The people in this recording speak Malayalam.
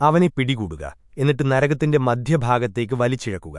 അവനെ പിടികൂടുക എന്നിട്ട് നരകത്തിന്റെ മധ്യഭാഗത്തേക്ക് വലിച്ചിഴക്കുക.